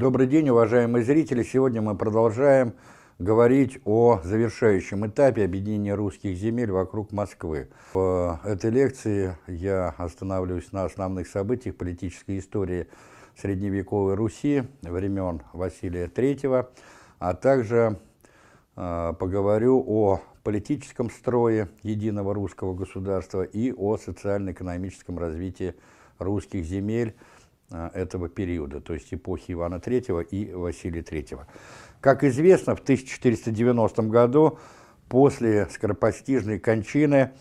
Добрый день, уважаемые зрители! Сегодня мы продолжаем говорить о завершающем этапе объединения русских земель вокруг Москвы. В этой лекции я останавливаюсь на основных событиях политической истории средневековой Руси времен Василия III, а также э, поговорю о политическом строе единого русского государства и о социально-экономическом развитии русских земель этого периода, то есть эпохи Ивана III и Василия III. Как известно, в 1490 году, после скоропостижной кончины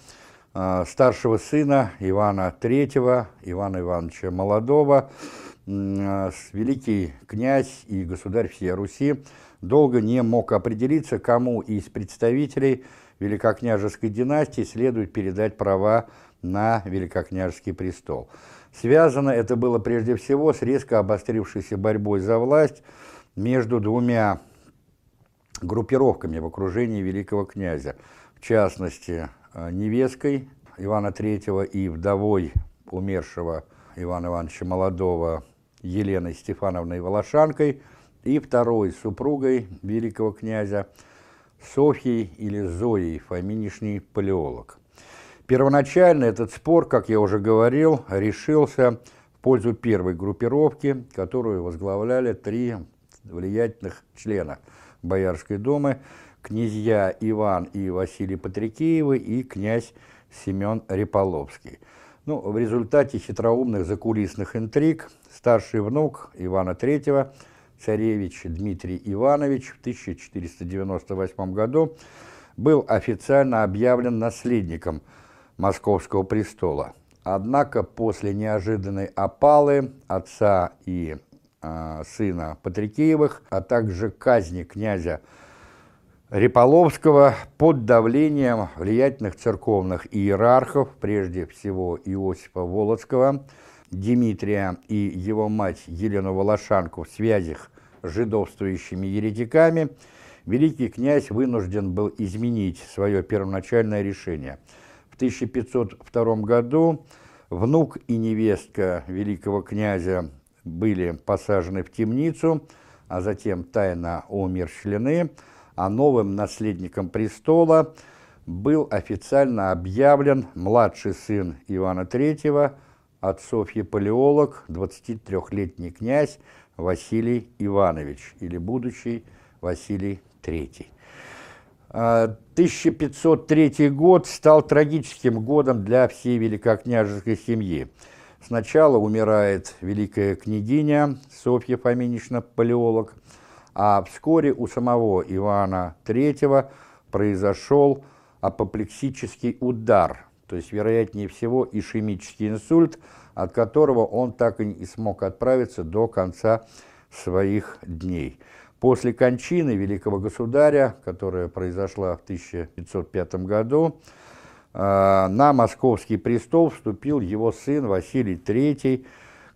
э, старшего сына Ивана III, Ивана Ивановича Молодого, э, великий князь и государь всей Руси долго не мог определиться, кому из представителей великокняжеской династии следует передать права на великокняжеский престол. Связано это было прежде всего с резко обострившейся борьбой за власть между двумя группировками в окружении великого князя, в частности, э, невесткой Ивана III и вдовой умершего Ивана Ивановича Молодого Еленой Стефановной Волошанкой – и второй супругой великого князя Софьей или Зоей, фаминишний палеолог. Первоначально этот спор, как я уже говорил, решился в пользу первой группировки, которую возглавляли три влиятельных члена Боярской думы, князья Иван и Василий Патрикеевы и князь Семен Реполовский. Ну, в результате хитроумных закулисных интриг старший внук Ивана III – царевич Дмитрий Иванович в 1498 году был официально объявлен наследником Московского престола. Однако после неожиданной опалы отца и э, сына Патрикеевых, а также казни князя Реполовского под давлением влиятельных церковных иерархов, прежде всего Иосифа Волоцкого, Дмитрия и его мать Елену Волошанку в связях с жидовствующими еретиками, великий князь вынужден был изменить свое первоначальное решение. В 1502 году внук и невестка великого князя были посажены в темницу, а затем тайно умерщвлены, а новым наследником престола был официально объявлен младший сын Ивана III, от Софьи Палеолог, 23-летний князь Василий Иванович или будущий Василий III. 1503 а, год стал трагическим годом для всей великокняжеской семьи. Сначала умирает великая княгиня Софья Фоминична Палеолог, а вскоре у самого Ивана III произошел апоплексический удар – то есть, вероятнее всего, ишемический инсульт, от которого он так и не смог отправиться до конца своих дней. После кончины великого государя, которая произошла в 1505 году, э, на московский престол вступил его сын Василий III,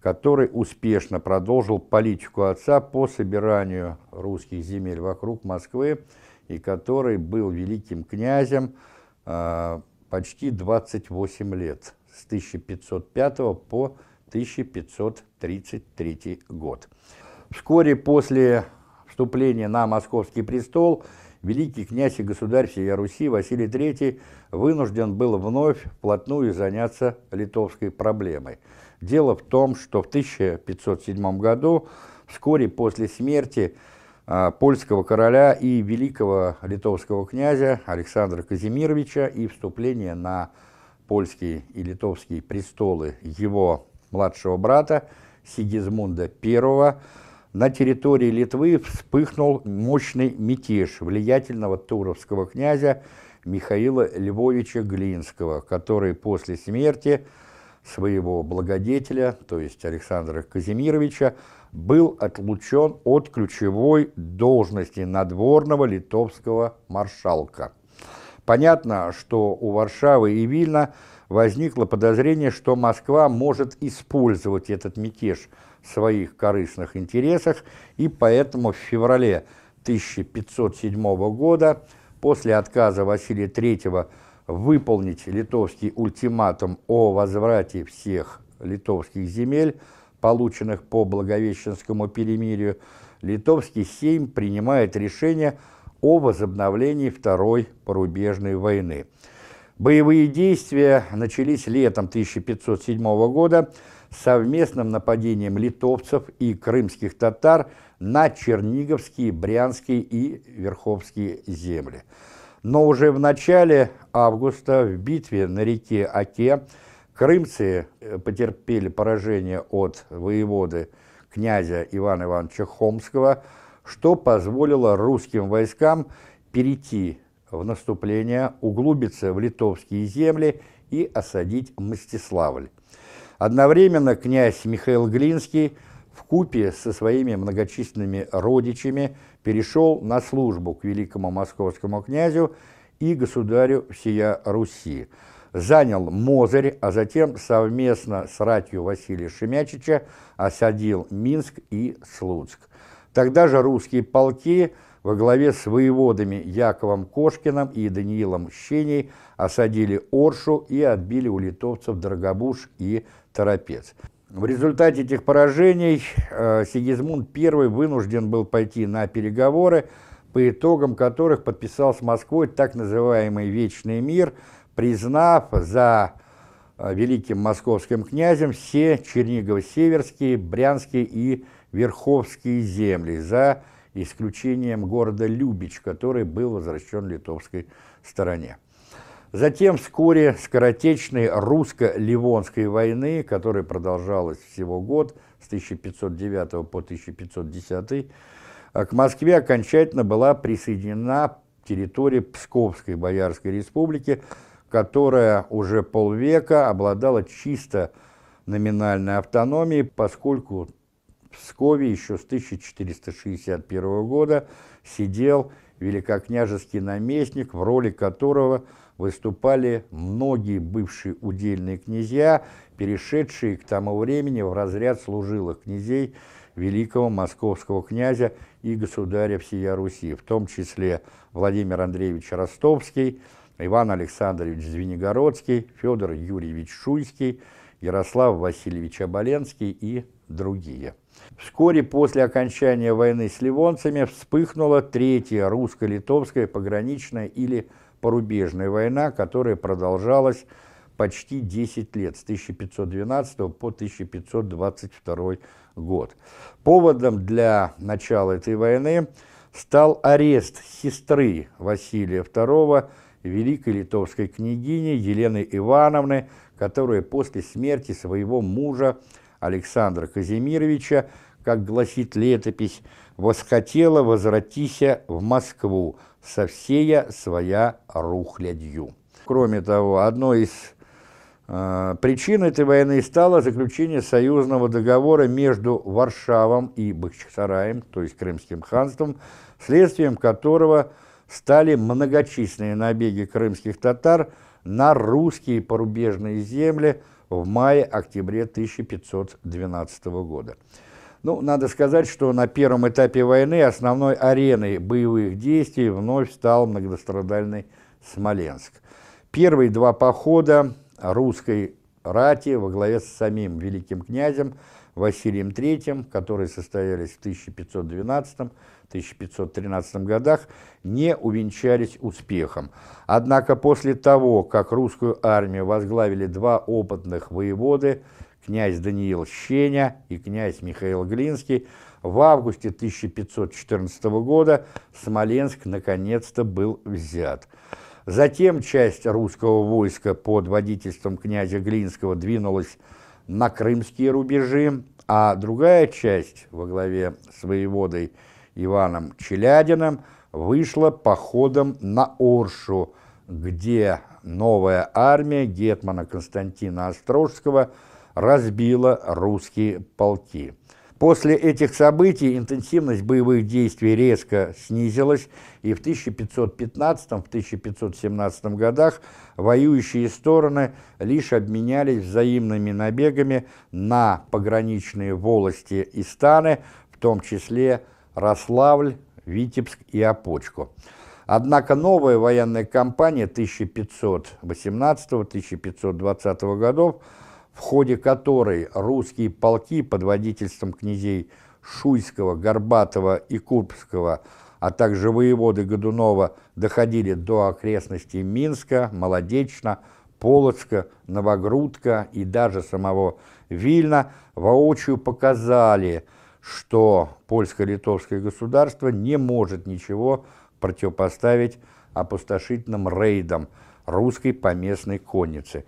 который успешно продолжил политику отца по собиранию русских земель вокруг Москвы и который был великим князем э, почти 28 лет, с 1505 по 1533 год. Вскоре после вступления на московский престол великий князь и государь всей Руси Василий III вынужден был вновь вплотную заняться литовской проблемой. Дело в том, что в 1507 году, вскоре после смерти а, польского короля и великого литовского князя Александра Казимировича и вступление на польский и литовский престолы его младшего брата Сигизмунда I на территории Литвы вспыхнул мощный мятеж влиятельного туровского князя Михаила Львовича Глинского, который после смерти своего благодетеля, то есть Александра Казимировича, был отлучен от ключевой должности надворного литовского маршалка. Понятно, что у Варшавы и Вильна возникло подозрение, что Москва может использовать этот мятеж своих корыстных интересах, и поэтому в феврале 1507 года, после отказа Василия III выполнить литовский ультиматум о возврате всех литовских земель, полученных по Благовещенскому перемирию, Литовский Сейм принимает решение о возобновлении Второй порубежной войны. Боевые действия начались летом 1507 года совместным нападением литовцев и крымских татар на Черниговские, Брянские и Верховские земли. Но уже в начале августа в битве на реке Оке крымцы э, потерпели поражение от воеводы князя Ивана Ивановича Хомского, что позволило русским войскам перейти в наступление, углубиться в литовские земли и осадить Мстиславль. Одновременно князь Михаил Глинский в купе со своими многочисленными родичами перешел на службу к великому московскому князю и государю всея Руси, занял Мозырь, а затем совместно с ратью Василия Шемячича осадил Минск и Слуцк. Тогда же русские полки во главе с воеводами Яковом Кошкиным и Даниилом Щеней осадили Оршу и отбили у литовцев Драгобуш и Торопец. В результате этих поражений э, Сигизмунд I вынужден был пойти на переговоры, по итогам которых подписал с Москвой так называемый «Вечный мир», признав за э, великим московским князем все Чернигово-Северские, Брянские и Верховские земли, за исключением города Любич, который был возвращен литовской стороне. Затем вскоре скоротечной русско-ливонской войны, которая продолжалась всего год, с 1509 по 1510, к Москве окончательно была присоединена территория Псковской Боярской республики, которая уже полвека обладала чисто номинальной автономией, поскольку в Пскове еще с 1461 года сидел великокняжеский наместник, в роли которого – выступали многие бывшие удельные князья, перешедшие к тому времени в разряд служилых князей великого московского князя и государя всея Руси, в том числе Владимир Андреевич Ростовский, Иван Александрович Звенигородский, Федор Юрьевич Шуйский, Ярослав Васильевич Оболенский и другие. Вскоре после окончания войны с ливонцами вспыхнула Третья русско-литовская пограничная или порубежная война, которая продолжалась почти 10 лет, с 1512 по 1522 год. Поводом для начала этой войны стал арест сестры Василия II, великой литовской княгини Елены Ивановны, которая после смерти своего мужа Александра Казимировича, как гласит летопись, восхотела возвратися в Москву, со всея своя рухлядью. Кроме того, одной из э, причин этой войны стало заключение союзного договора между Варшавом и Бахчисараем, то есть Крымским ханством, следствием которого стали многочисленные набеги крымских татар на русские порубежные земли в мае-октябре 1512 года. Ну, надо сказать, что на первом этапе войны основной ареной боевых действий вновь стал многострадальный Смоленск. Первые два похода русской рати во главе с самим великим князем Василием III, которые состоялись в 1512-1513 годах, не увенчались успехом. Однако после того, как русскую армию возглавили два опытных воеводы – князь Даниил Щеня и князь Михаил Глинский, в августе 1514 года Смоленск наконец-то был взят. Затем часть русского войска под водительством князя Глинского двинулась на крымские рубежи, а другая часть во главе с воеводой Иваном Челядиным вышла походом на Оршу, где новая армия гетмана Константина Острожского – разбила русские полки. После этих событий интенсивность боевых действий резко снизилась, и в 1515-1517 годах воюющие стороны лишь обменялись взаимными набегами на пограничные волости и станы, в том числе Рославль, Витебск и Опочку. Однако новая военная кампания 1518-1520 годов в ходе которой русские полки под водительством князей Шуйского, Горбатова и Курбского, а также воеводы Годунова доходили до окрестностей Минска, Молодечно, Полоцка, Новогрудка и даже самого Вильна, воочию показали, что польско-литовское государство не может ничего противопоставить опустошительным рейдам русской поместной конницы.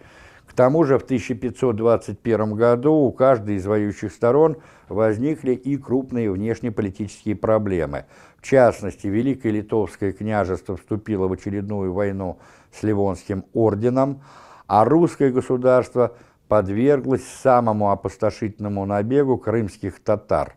Тому же в 1521 году у каждой из воюющих сторон возникли и крупные внешнеполитические проблемы. В частности, Великое Литовское княжество вступило в очередную войну с Ливонским орденом, а русское государство подверглось самому опустошительному набегу крымских татар.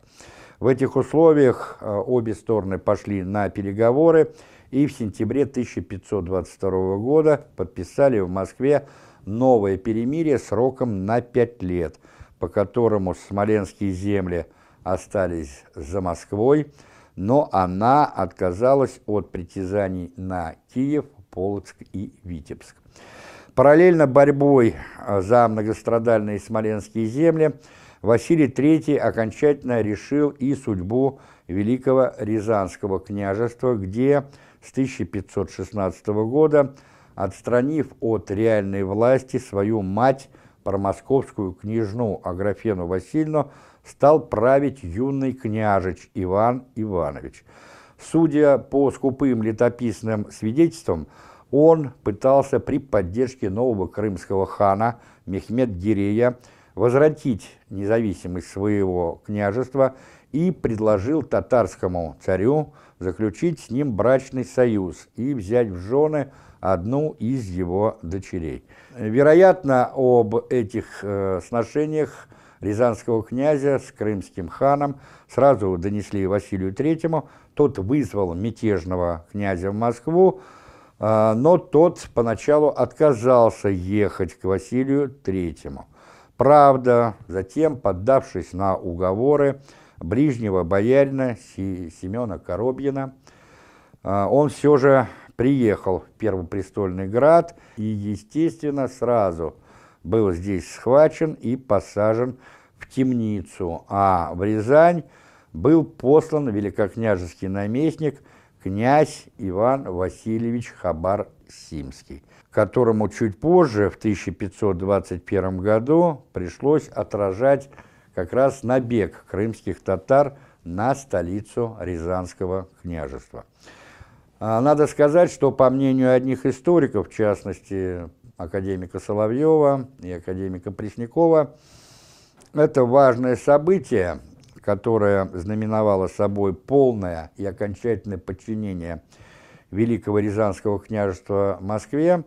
В этих условиях э, обе стороны пошли на переговоры и в сентябре 1522 года подписали в Москве новое перемирие сроком на пять лет, по которому смоленские земли остались за Москвой, но она отказалась от притязаний на Киев, Полоцк и Витебск. Параллельно борьбой э, за многострадальные смоленские земли Василий III окончательно решил и судьбу Великого Рязанского княжества, где с 1516 года, отстранив от реальной власти свою мать, промосковскую княжну Аграфену Васильевну, стал править юный княжич Иван Иванович. Судя по скупым летописным свидетельствам, он пытался при поддержке нового крымского хана Мехмед Гирея возвратить независимость своего княжества и предложил татарскому царю заключить с ним брачный союз и взять в жены одну из его дочерей. Вероятно, об этих э, сношениях рязанского князя с крымским ханом сразу донесли Василию Третьему, тот вызвал мятежного князя в Москву, э, но тот поначалу отказался ехать к Василию Третьему. Правда, затем, поддавшись на уговоры, ближнего боярина Семена Коробьина, а, он все же приехал в Первопрестольный град и, естественно, сразу был здесь схвачен и посажен в темницу, а в Рязань был послан великокняжеский наместник князь Иван Васильевич Хабар-Симский, которому чуть позже, в 1521 году, пришлось отражать как раз набег крымских татар на столицу Рязанского княжества. А, надо сказать, что по мнению одних историков, в частности академика Соловьева и академика Преснякова, это важное событие, которое знаменовало собой полное и окончательное подчинение Великого Рязанского княжества Москве,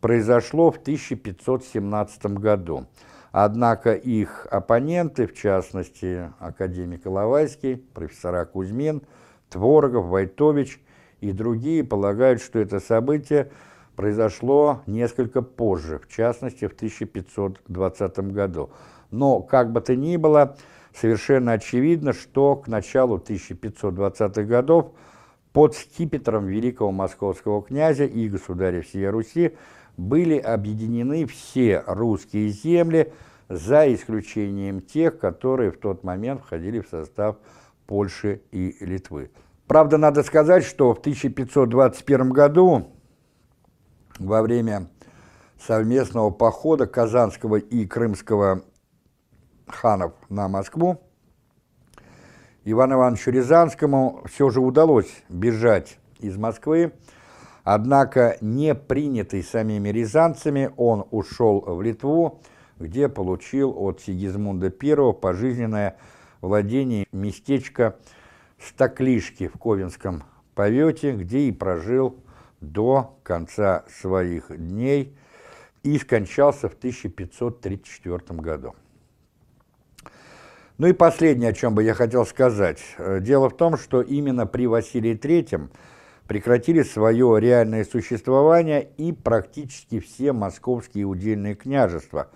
произошло в 1517 году – Однако их оппоненты, в частности, академик Иловайский, профессора Кузьмин, Творогов, Войтович и другие полагают, что это событие произошло несколько позже, в частности, в 1520 году. Но, как бы то ни было, совершенно очевидно, что к началу 1520-х годов под скипетром великого московского князя и государя всей Руси были объединены все русские земли, за исключением тех, которые в тот момент входили в состав Польши и Литвы. Правда, надо сказать, что в 1521 году, во время совместного похода Казанского и Крымского ханов на Москву, Ивану Ивановичу Рязанскому все же удалось бежать из Москвы, Однако, не принятый самими рязанцами, он ушел в Литву, где получил от Сигизмунда I пожизненное владение местечка Стоклишки в Ковенском повете, где и прожил до конца своих дней и скончался в 1534 году. Ну и последнее, о чем бы я хотел сказать. Дело в том, что именно при Василии III прекратили свое реальное существование и практически все московские удельные княжества,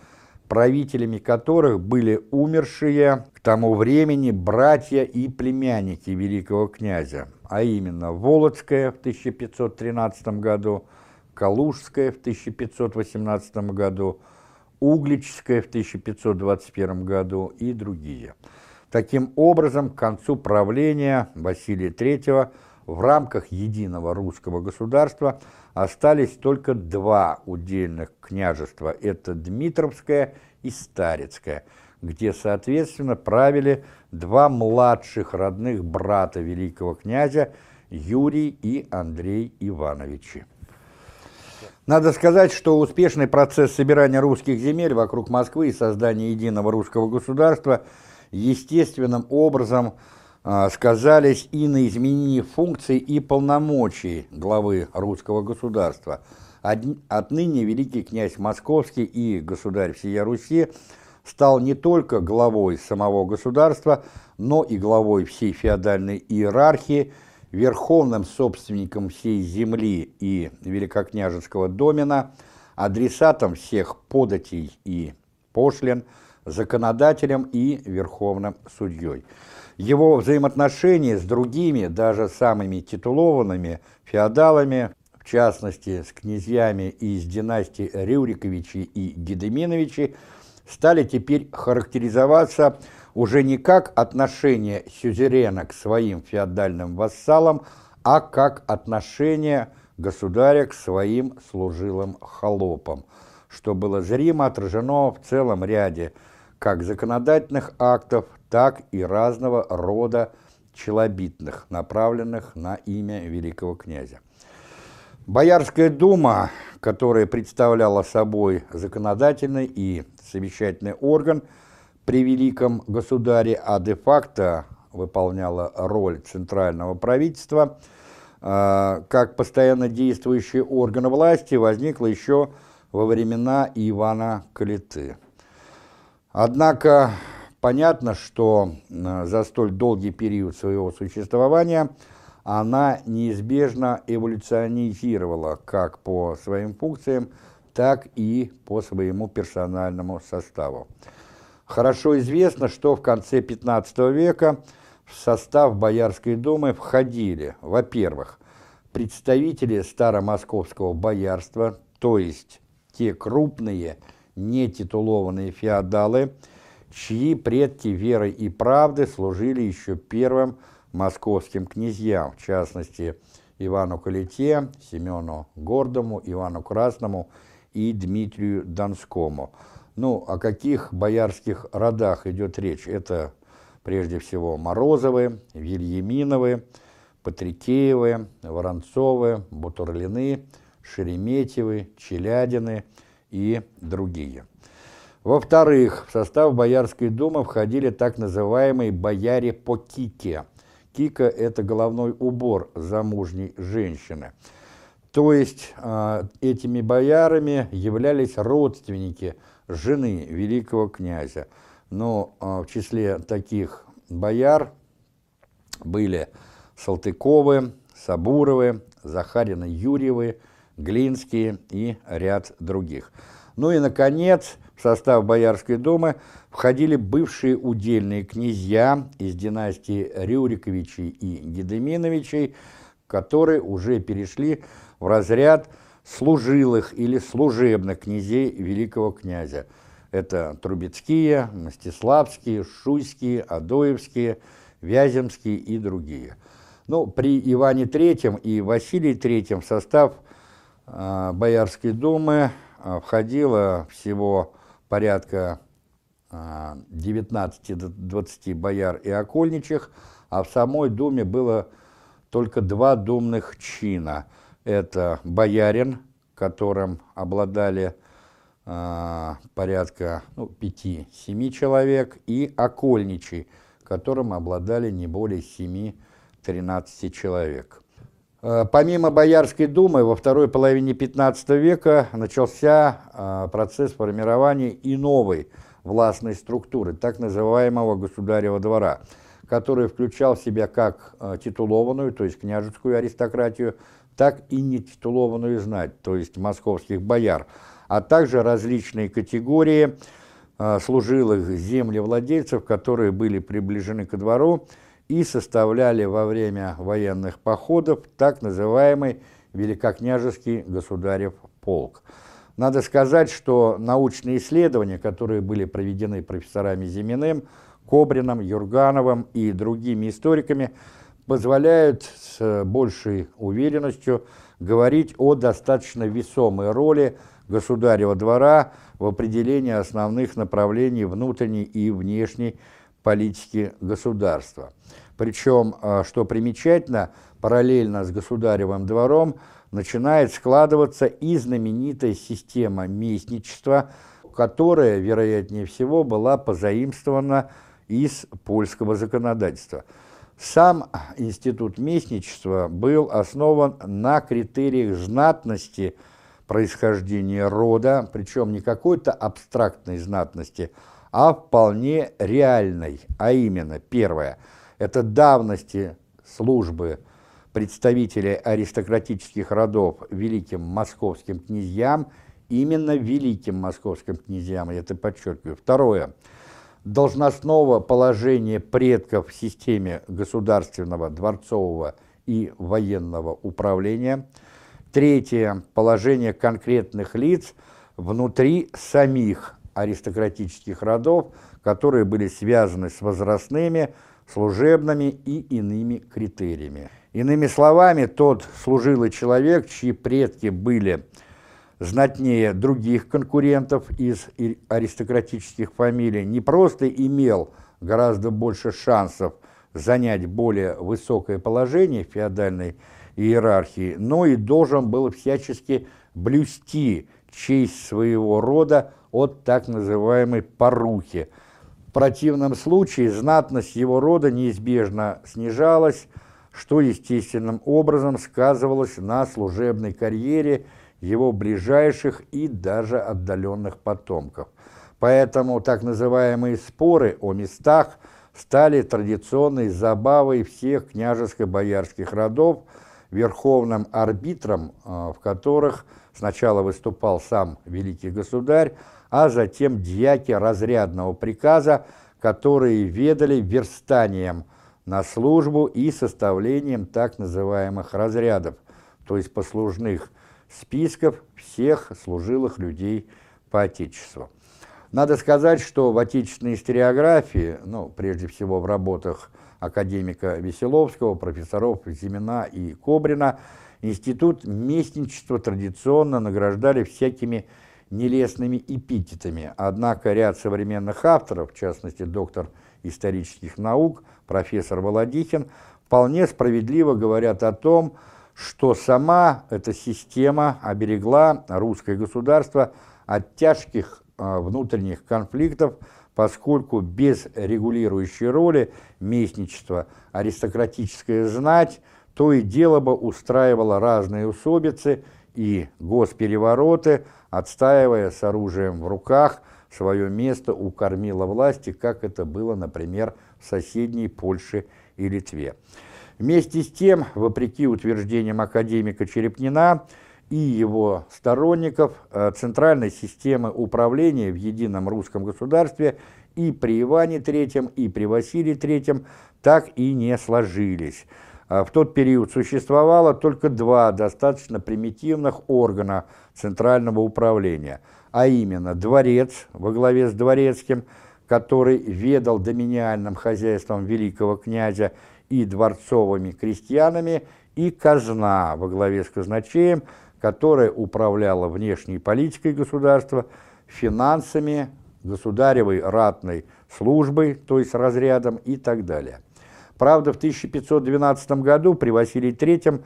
правителями которых были умершие к тому времени братья и племянники великого князя, а именно Володская в 1513 году, Калужская в 1518 году, Угличская в 1521 году и другие. Таким образом, к концу правления Василия III в рамках единого русского государства остались только два удельных княжества – это Дмитровское и Старицкое, где, соответственно, правили два младших родных брата великого князя Юрий и Андрей Ивановичи. Надо сказать, что успешный процесс собирания русских земель вокруг Москвы и создания единого русского государства естественным образом – сказались и на изменении функций и полномочий главы русского государства. Отныне великий князь Московский и государь всея Руси стал не только главой самого государства, но и главой всей феодальной иерархии, верховным собственником всей земли и великокняжеского домена, адресатом всех податей и пошлин, законодателем и верховным судьей. Его взаимоотношения с другими, даже самыми титулованными феодалами, в частности с князьями из династии Рюриковичей и Гедеминовичей, стали теперь характеризоваться уже не как отношение сюзерена к своим феодальным вассалам, а как отношение государя к своим служилым холопам, что было зримо отражено в целом ряде как законодательных актов, так и разного рода челобитных, направленных на имя великого князя. Боярская дума, которая представляла собой законодательный и совещательный орган при великом государе, а де-факто выполняла роль центрального правительства, а, как постоянно действующий орган власти, возникла еще во времена Ивана Калиты. Однако Понятно, что за столь долгий период своего существования она неизбежно эволюционизировала как по своим функциям, так и по своему персональному составу. Хорошо известно, что в конце XV века в состав Боярской думы входили, во-первых, представители старомосковского боярства, то есть те крупные нетитулованные феодалы, чьи предки верой и правдой служили еще первым московским князьям, в частности, Ивану Калите, Семену Гордому, Ивану Красному и Дмитрию Донскому. Ну, о каких боярских родах идет речь? Это прежде всего Морозовы, Вильяминовы, Патрикеевы, Воронцовы, Бутурлины, Шереметьевы, Челядины и другие. Во-вторых, в состав Боярской думы входили так называемые бояре по кике. Кика – это головной убор замужней женщины. То есть э, этими боярами являлись родственники жены великого князя. Но э, в числе таких бояр были Салтыковы, Сабуровы, Захарины Юрьевы, Глинские и ряд других. Ну и, наконец, в состав Боярской думы входили бывшие удельные князья из династии Рюриковичей и Гедеминовичей, которые уже перешли в разряд служилых или служебных князей великого князя. Это Трубецкие, Мстиславские, Шуйские, Адоевские, Вяземские и другие. Ну, при Иване III и Василии III в состав Боярской думы э, входило всего порядка 19-20 а, бояр и окольничих, а в самой думе было только два думных чина. Это боярин, которым обладали порядка ну, 5-7 человек, и окольничий, которым обладали не более 7-13 человек. Э, помимо Боярской думы, во второй половине XV века начался э, процесс формирования и новой властной структуры, так называемого государева двора, который включал в себя как э, титулованную, то есть княжескую аристократию, так и нетитулованную знать, то есть московских бояр, а также различные категории служилых землевладельцев, которые были приближены ко двору, и составляли во время военных походов так называемый Великокняжеский государев полк. Надо сказать, что научные исследования, которые были проведены профессорами Зиминым, Кобриным, Юргановым и другими историками, позволяют с большей уверенностью говорить о достаточно весомой роли государева двора в определении основных направлений внутренней и внешней политики государства. Причем, а, что примечательно, параллельно с государевым двором начинает складываться и знаменитая система местничества, которая, вероятнее всего, была позаимствована из польского законодательства. Сам институт местничества был основан на критериях знатности происхождения рода, причем не какой-то абстрактной знатности, а вполне реальной, а именно, первое, это давности службы представителей аристократических родов великим московским князьям, именно великим московским князьям, я это подчеркиваю. Второе, должностного положения предков в системе государственного, дворцового и военного управления. Третье, положение конкретных лиц внутри самих аристократических родов, которые были связаны с возрастными, служебными и иными критериями. Иными словами, тот служилый человек, чьи предки были знатнее других конкурентов из аристократических фамилий, не просто имел гораздо больше шансов занять более высокое положение в феодальной иерархии, но и должен был всячески блюсти честь своего рода от так называемой порухи. В противном случае знатность его рода неизбежно снижалась, что естественным образом сказывалось на служебной карьере его ближайших и даже отдаленных потомков. Поэтому так называемые споры о местах стали традиционной забавой всех княжеско-боярских родов, верховным арбитром, а, в которых сначала выступал сам великий государь, а затем дьяки разрядного приказа, которые ведали верстанием на службу и составлением так называемых разрядов, то есть послужных списков всех служилых людей по Отечеству. Надо сказать, что в отечественной историографии, ну, прежде всего в работах академика Веселовского, профессоров Зимина и Кобрина, институт местничества традиционно награждали всякими нелестными эпитетами. Однако ряд современных авторов, в частности доктор исторических наук, профессор Володихин, вполне справедливо говорят о том, что сама эта система оберегла русское государство от тяжких э, внутренних конфликтов, поскольку без регулирующей роли местничества аристократическая знать то и дело бы устраивала разные усобицы и госперевороты, отстаивая с оружием в руках свое место у кормила власти, как это было, например, в соседней Польше и Литве. Вместе с тем, вопреки утверждениям академика Черепнина и его сторонников, э, центральной системы управления в едином русском государстве и при Иване III, и при Василии III так и не сложились. А в тот период существовало только два достаточно примитивных органа центрального управления, а именно дворец во главе с дворецким, который ведал доминиальным хозяйством великого князя и дворцовыми крестьянами, и казна во главе с казначеем, которая управляла внешней политикой государства, финансами, государевой ратной службой, то есть разрядом и так далее. Правда, в 1512 году при Василии III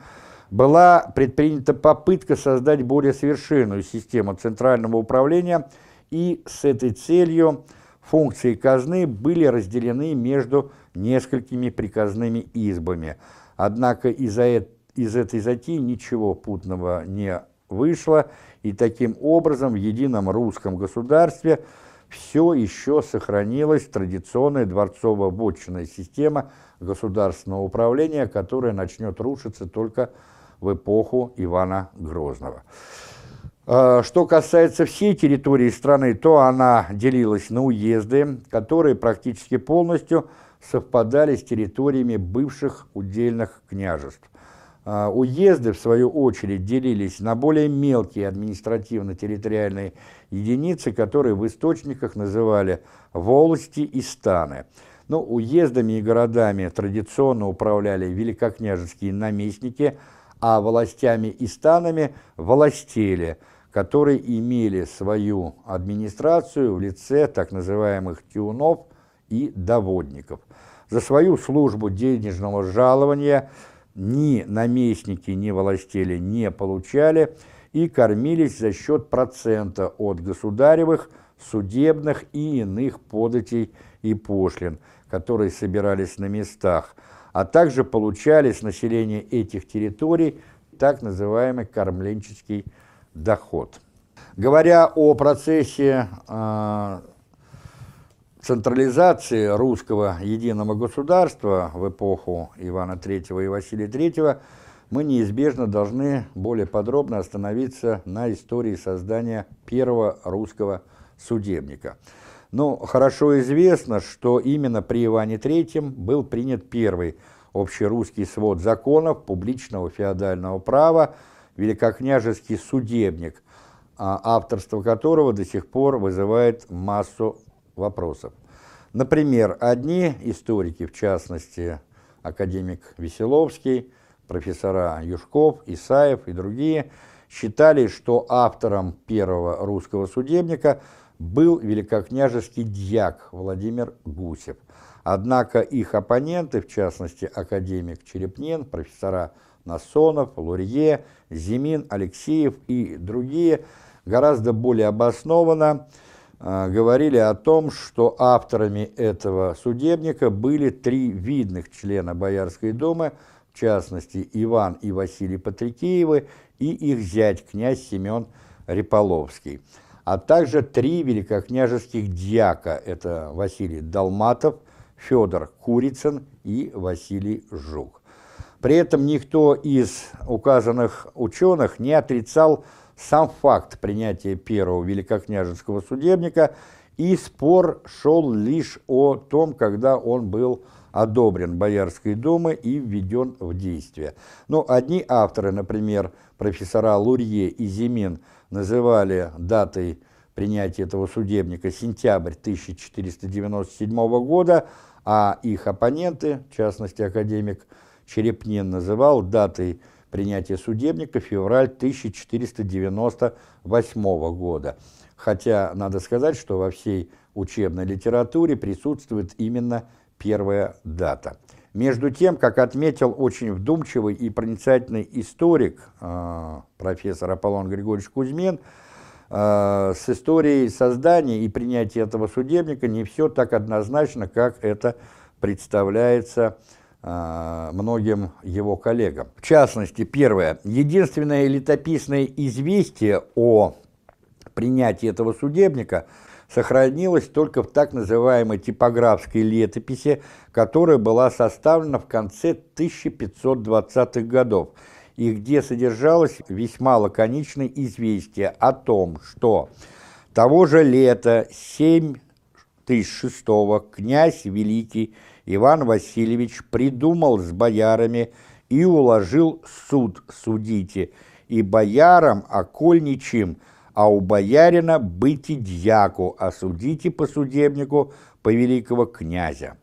была предпринята попытка создать более совершенную систему центрального управления, и с этой целью функции казны были разделены между несколькими приказными избами. Однако из-за из этой затеи ничего путного не вышло, и таким образом в едином русском государстве все еще сохранилась традиционная дворцово-вотчинная система государственного управления, которая начнет рушиться только в эпоху Ивана Грозного. А, что касается всей территории страны, то она делилась на уезды, которые практически полностью совпадали с территориями бывших удельных княжеств. А, уезды, в свою очередь, делились на более мелкие административно-территориальные единицы, которые в источниках называли волости и станы. Но уездами и городами традиционно управляли великокняжеские наместники, а властями и станами – властели, которые имели свою администрацию в лице так называемых тюнов и доводников. За свою службу денежного жалования – ни наместники, ни властели не получали и кормились за счет процента от государевых, судебных и иных податей и пошлин, которые собирались на местах, а также получали с населения этих территорий так называемый кормленческий доход. Говоря о процессе э, централизации русского единого государства в эпоху Ивана III и Василия III мы неизбежно должны более подробно остановиться на истории создания первого русского судебника. Но хорошо известно, что именно при Иване III был принят первый общерусский свод законов публичного феодального права, великокняжеский судебник, а авторство которого до сих пор вызывает массу вопросов. Например, одни историки, в частности, академик Веселовский, профессора Юшков, Исаев и другие, считали, что автором первого русского судебника был великокняжеский дьяк Владимир Гусев. Однако их оппоненты, в частности, академик Черепнин, профессора Насонов, Лурье, Зимин, Алексеев и другие, гораздо более обоснованно а, говорили о том, что авторами этого судебника были три видных члена Боярской думы, в частности Иван и Василий Патрикеевы и их зять князь Семен Реполовский, а также три великокняжеских дьяка, это Василий Долматов, Федор Курицын и Василий Жук. При этом никто из указанных ученых не отрицал сам факт принятия первого великокняжеского судебника, и спор шел лишь о том, когда он был одобрен Боярской думой и введен в действие. Но одни авторы, например, профессора Лурье и Зимин, называли датой принятия этого судебника сентябрь 1497 года, а их оппоненты, в частности академик Черепнин, называл датой принятия судебника февраль 1498 года. Хотя надо сказать, что во всей учебной литературе присутствует именно первая дата. Между тем, как отметил очень вдумчивый и проницательный историк, э, профессор Аполлон Григорьевич Кузьмин, э, с историей создания и принятия этого судебника не все так однозначно, как это представляется а, многим его коллегам. В частности, первое. Единственное летописное известие о принятии этого судебника сохранилось только в так называемой типографской летописи, которая была составлена в конце 1520-х годов, и где содержалось весьма лаконичное известие о том, что того же лета 7006 князь Великий Иван Васильевич придумал с боярами и уложил суд судите, и боярам окольничьим, а у боярина быть и дьяку, а судите по судебнику по великого князя.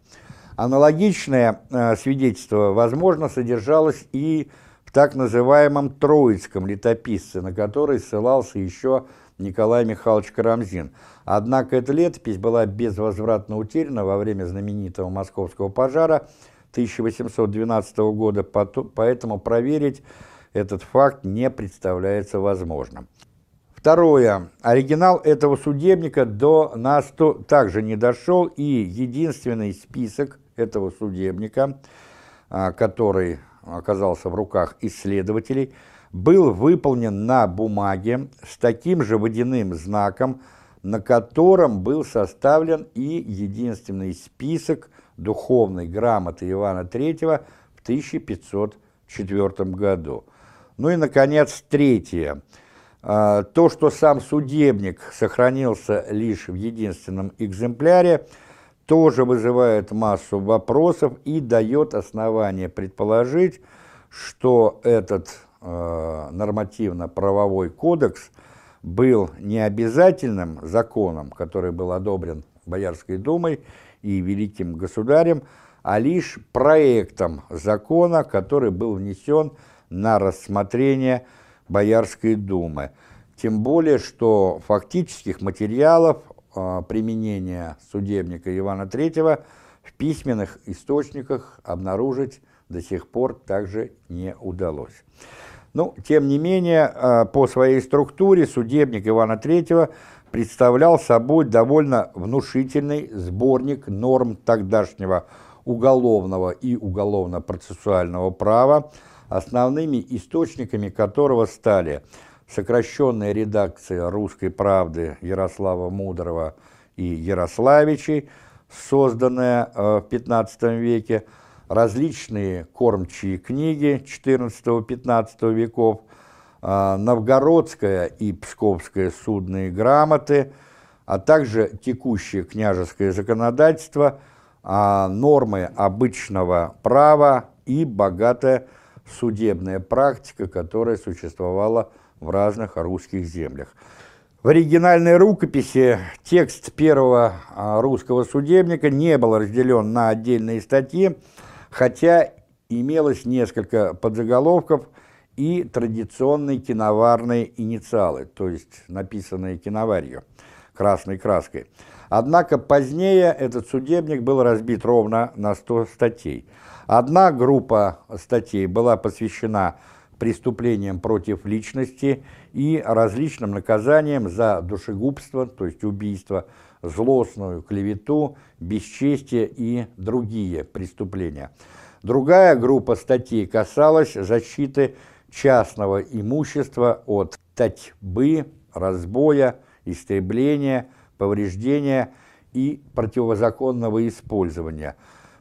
Аналогичное э, свидетельство, возможно, содержалось и в так называемом Троицком летописце, на который ссылался еще Николай Михайлович Карамзин. Однако эта летопись была безвозвратно утеряна во время знаменитого московского пожара 1812 года, поэтому проверить этот факт не представляется возможным. Второе. Оригинал этого судебника до нас также не дошел, и единственный список этого судебника, а, который оказался в руках исследователей – был выполнен на бумаге с таким же водяным знаком, на котором был составлен и единственный список духовной грамоты Ивана III в 1504 году. Ну и, наконец, третье. А, то, что сам судебник сохранился лишь в единственном экземпляре, тоже вызывает массу вопросов и дает основание предположить, что этот э, нормативно-правовой кодекс был не обязательным законом, который был одобрен Боярской думой и Великим Государем, а лишь проектом закона, который был внесен на рассмотрение Боярской думы. Тем более, что фактических материалов э, применения судебника Ивана III в письменных источниках обнаружить до сих пор также не удалось. Ну, тем не менее, э, по своей структуре судебник Ивана III представлял собой довольно внушительный сборник норм тогдашнего уголовного и уголовно-процессуального права, основными источниками которого стали сокращенная редакция «Русской правды» Ярослава Мудрого и Ярославичей, созданная э, в XV веке, различные кормчие книги XIV-XV веков, а, новгородская и псковская судные грамоты, а также текущее княжеское законодательство, а, нормы обычного права и богатая судебная практика, которая существовала в разных русских землях. В оригинальной рукописи текст первого а, русского судебника не был разделен на отдельные статьи, хотя имелось несколько подзаголовков и традиционные киноварные инициалы, то есть написанные киноварью, красной краской. Однако позднее этот судебник был разбит ровно на 100 статей. Одна группа статей была посвящена преступлениям против личности и различным наказаниям за душегубство, то есть убийство, злостную клевету, бесчестие и другие преступления. Другая группа статей касалась защиты частного имущества от татьбы, разбоя, истребления, повреждения и противозаконного использования.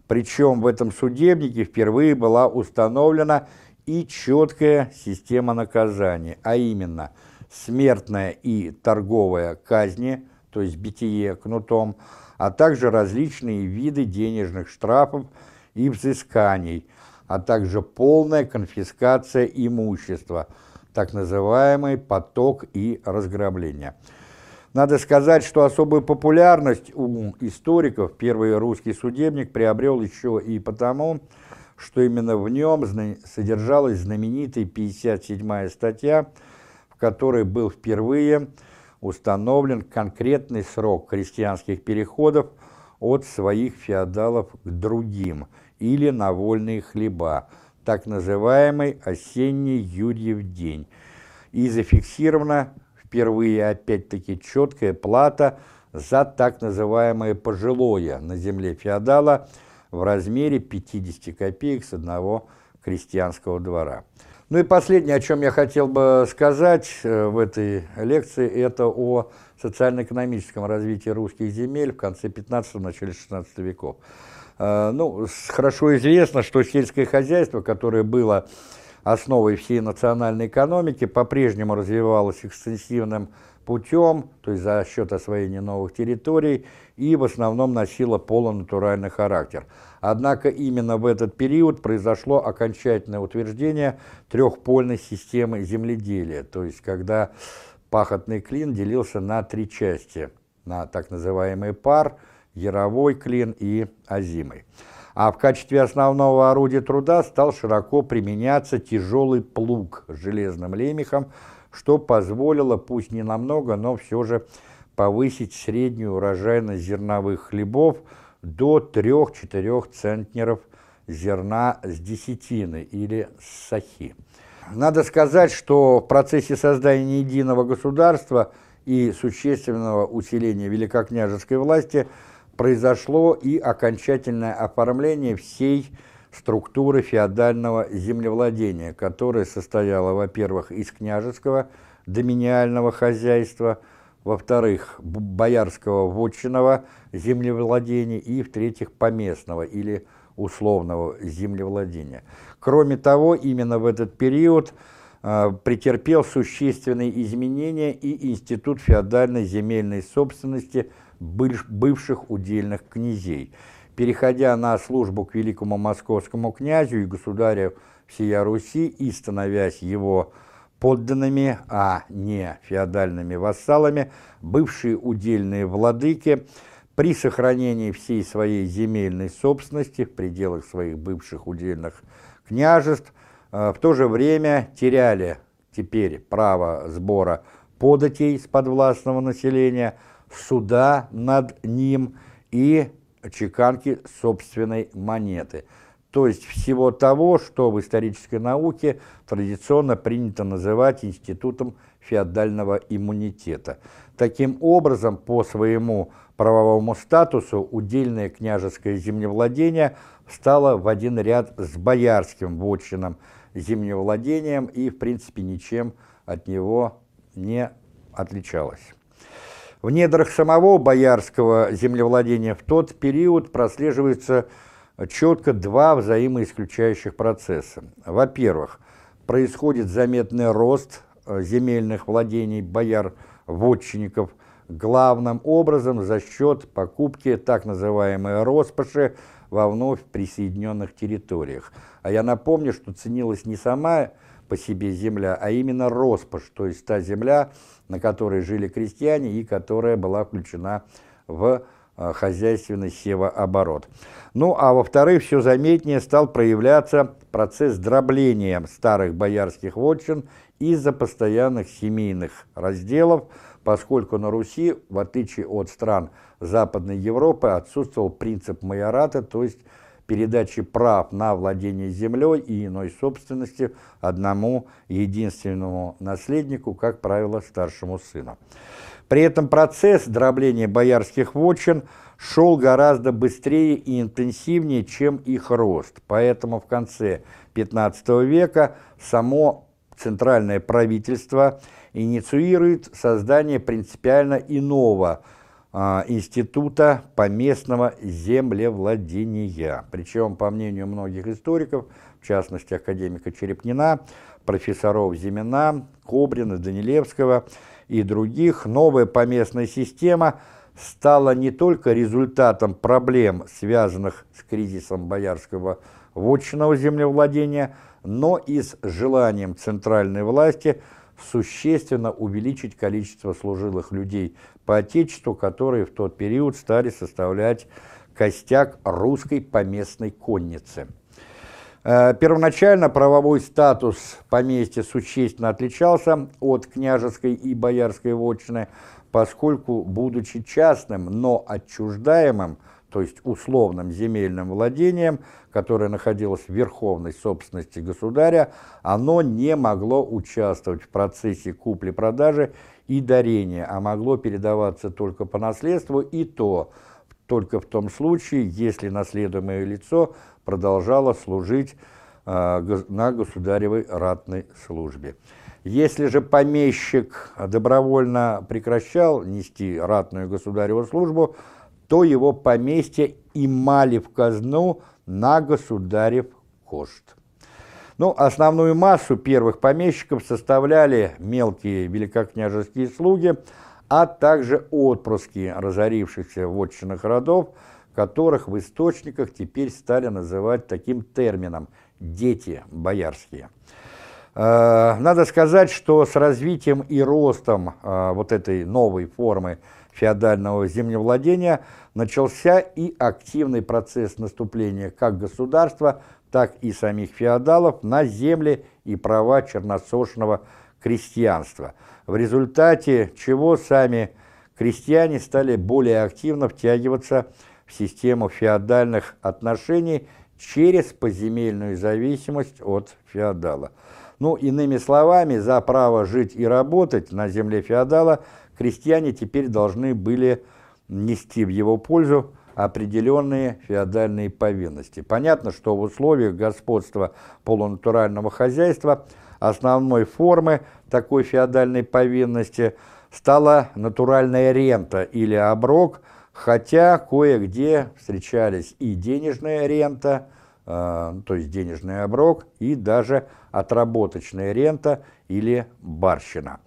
Причем в этом судебнике впервые была установлена и четкая система наказания, а именно смертная и торговая казни – то есть битие кнутом, а также различные виды денежных штрафов и взысканий, а также полная конфискация имущества, так называемый поток и разграбление. Надо сказать, что особую популярность у историков первый русский судебник приобрел еще и потому, что именно в нем содержалась знаменитая 57-я статья, в которой был впервые установлен конкретный срок крестьянских переходов от своих феодалов к другим или на вольные хлеба, так называемый осенний Юрьев день. И зафиксирована впервые опять-таки четкая плата за так называемое пожилое на земле феодала в размере 50 копеек с одного крестьянского двора. Ну и последнее, о чем я хотел бы сказать э, в этой лекции, это о социально-экономическом развитии русских земель в конце 15 начале 16 веков. Э, ну, хорошо известно, что сельское хозяйство, которое было основой всей национальной экономики, по-прежнему развивалось экстенсивным путем, то есть за счет освоения новых территорий, и в основном носило полунатуральный характер. Однако именно в этот период произошло окончательное утверждение трехпольной системы земледелия, то есть когда пахотный клин делился на три части, на так называемый пар, яровой клин и озимый. А в качестве основного орудия труда стал широко применяться тяжелый плуг с железным лемехом, что позволило, пусть не намного, но все же повысить среднюю урожайность зерновых хлебов до 3-4 центнеров зерна с десятины или с сахи. Надо сказать, что в процессе создания единого государства и существенного усиления великокняжеской власти произошло и окончательное оформление всей структуры феодального землевладения, которое состояло, во-первых, из княжеского доминиального хозяйства, во-вторых, боярского вотчинного землевладения и, в-третьих, поместного или условного землевладения. Кроме того, именно в этот период э, претерпел существенные изменения и институт феодальной земельной собственности бывших удельных князей – переходя на службу к великому московскому князю и государю всея Руси и становясь его подданными, а не феодальными вассалами, бывшие удельные владыки при сохранении всей своей земельной собственности в пределах своих бывших удельных княжеств, э, в то же время теряли теперь право сбора податей с подвластного населения, суда над ним и чеканки собственной монеты, то есть всего того, что в исторической науке традиционно принято называть институтом феодального иммунитета. Таким образом, по своему правовому статусу удельное княжеское землевладение стало в один ряд с боярским вотчинным землевладением и, в принципе, ничем от него не отличалось. В недрах самого боярского землевладения в тот период прослеживается четко два взаимоисключающих процесса. Во-первых, происходит заметный рост э, земельных владений бояр-вотчинников главным образом за счет покупки так называемой роспаши во вновь присоединенных территориях. А я напомню, что ценилась не сама по себе земля, а именно роспашь, то есть та земля, на которой жили крестьяне и которая была включена в э, хозяйственный севооборот. Ну, а во-вторых, все заметнее стал проявляться процесс дробления старых боярских вотчин из-за постоянных семейных разделов, поскольку на Руси, в отличие от стран Западной Европы, отсутствовал принцип майората, то есть передачи прав на владение землей и иной собственностью одному единственному наследнику, как правило, старшему сыну. При этом процесс дробления боярских вотчин шел гораздо быстрее и интенсивнее, чем их рост. Поэтому в конце XV века само центральное правительство инициирует создание принципиально иного а, института поместного землевладения. Причем, по мнению многих историков, в частности академика Черепнина, профессоров Зимина, Кобрина, Данилевского и других, новая поместная система стала не только результатом проблем, связанных с кризисом боярского вотчинного землевладения, но и с желанием центральной власти – существенно увеличить количество служилых людей по Отечеству, которые в тот период стали составлять костяк русской поместной конницы. Э, первоначально правовой статус поместья существенно отличался от княжеской и боярской вотчины, поскольку, будучи частным, но отчуждаемым, то есть условным земельным владением, которое находилось в верховной собственности государя, оно не могло участвовать в процессе купли-продажи и дарения, а могло передаваться только по наследству и то, только в том случае, если наследуемое лицо продолжало служить э, на государевой ратной службе. Если же помещик добровольно прекращал нести ратную государеву службу, то его поместье имали в казну на государев кошт. Ну, основную массу первых помещиков составляли мелкие великокняжеские слуги, а также отпрыски разорившихся вотчинных родов, которых в источниках теперь стали называть таким термином «дети боярские». Э, надо сказать, что с развитием и ростом э, вот этой новой формы феодального землевладения начался и активный процесс наступления как государства, так и самих феодалов на земли и права черносошного крестьянства, в результате чего сами крестьяне стали более активно втягиваться в систему феодальных отношений через поземельную зависимость от феодала. Ну, иными словами, за право жить и работать на земле феодала крестьяне теперь должны были нести в его пользу определенные феодальные повинности. Понятно, что в условиях господства полунатурального хозяйства основной формы такой феодальной повинности стала натуральная рента или оброк, хотя кое-где встречались и денежная рента, э, то есть денежный оброк, и даже отработочная рента или барщина.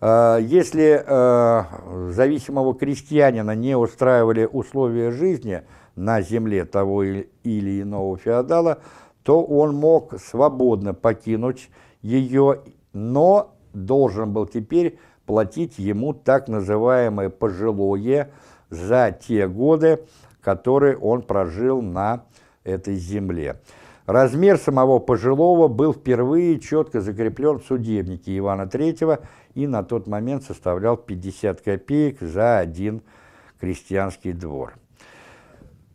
Э, если э, зависимого крестьянина не устраивали условия жизни на земле того или иного феодала, то он мог свободно покинуть ее, но должен был теперь платить ему так называемое пожилое за те годы, которые он прожил на этой земле. Размер самого пожилого был впервые четко закреплен в судебнике Ивана III и на тот момент составлял 50 копеек за один крестьянский двор.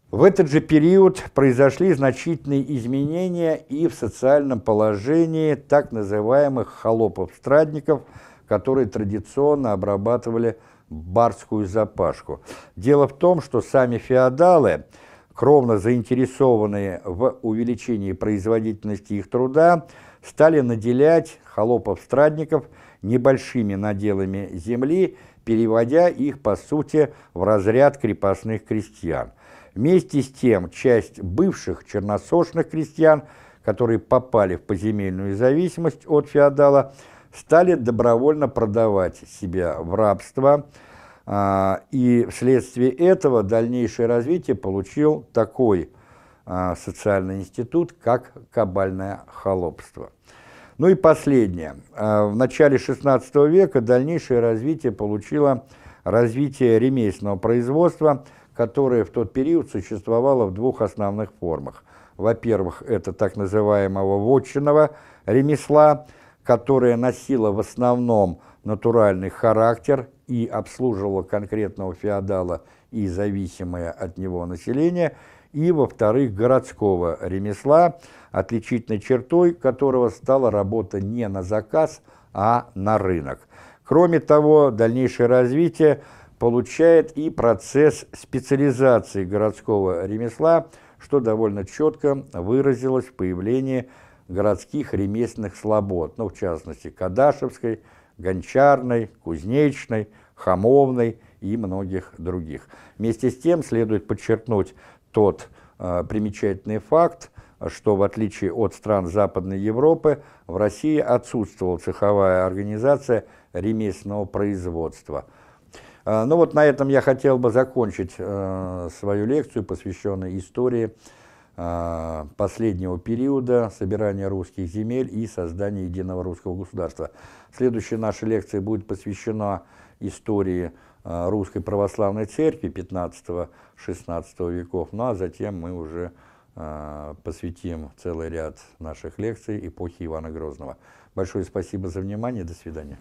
В этот же период произошли значительные изменения и в социальном положении так называемых холопов-страдников, которые традиционно обрабатывали барскую запашку. Дело в том, что сами феодалы, кровно заинтересованные в увеличении производительности их труда, стали наделять холопов-страдников небольшими наделами земли, переводя их, по сути, в разряд крепостных крестьян. Вместе с тем, часть бывших черносошных крестьян, которые попали в поземельную зависимость от феодала, стали добровольно продавать себя в рабство, и вследствие этого дальнейшее развитие получил такой а, социальный институт, как кабальное холопство. Ну и последнее. А, в начале XVI века дальнейшее развитие получило развитие ремесленного производства – которое в тот период существовало в двух основных формах. Во-первых, это так называемого вотчинного ремесла, которое носило в основном натуральный характер и обслуживало конкретного феодала и зависимое от него население, и, во-вторых, городского ремесла, отличительной чертой которого стала работа не на заказ, а на рынок. Кроме того, дальнейшее развитие – получает и процесс специализации городского ремесла, что довольно четко выразилось в появлении городских ремесленных слобод, ну, в частности, Кадашевской, Гончарной, Кузнечной, Хамовной и многих других. Вместе с тем следует подчеркнуть тот э, примечательный факт, что в отличие от стран Западной Европы, в России отсутствовала цеховая организация ремесленного производства – а, ну вот на этом я хотел бы закончить э, свою лекцию, посвященную истории э, последнего периода собирания русских земель и создания единого русского государства. Следующая наша лекция будет посвящена истории э, Русской Православной Церкви 15-16 веков, ну а затем мы уже посвятим целый ряд наших лекций эпохи Ивана Грозного. Большое спасибо за внимание, до свидания.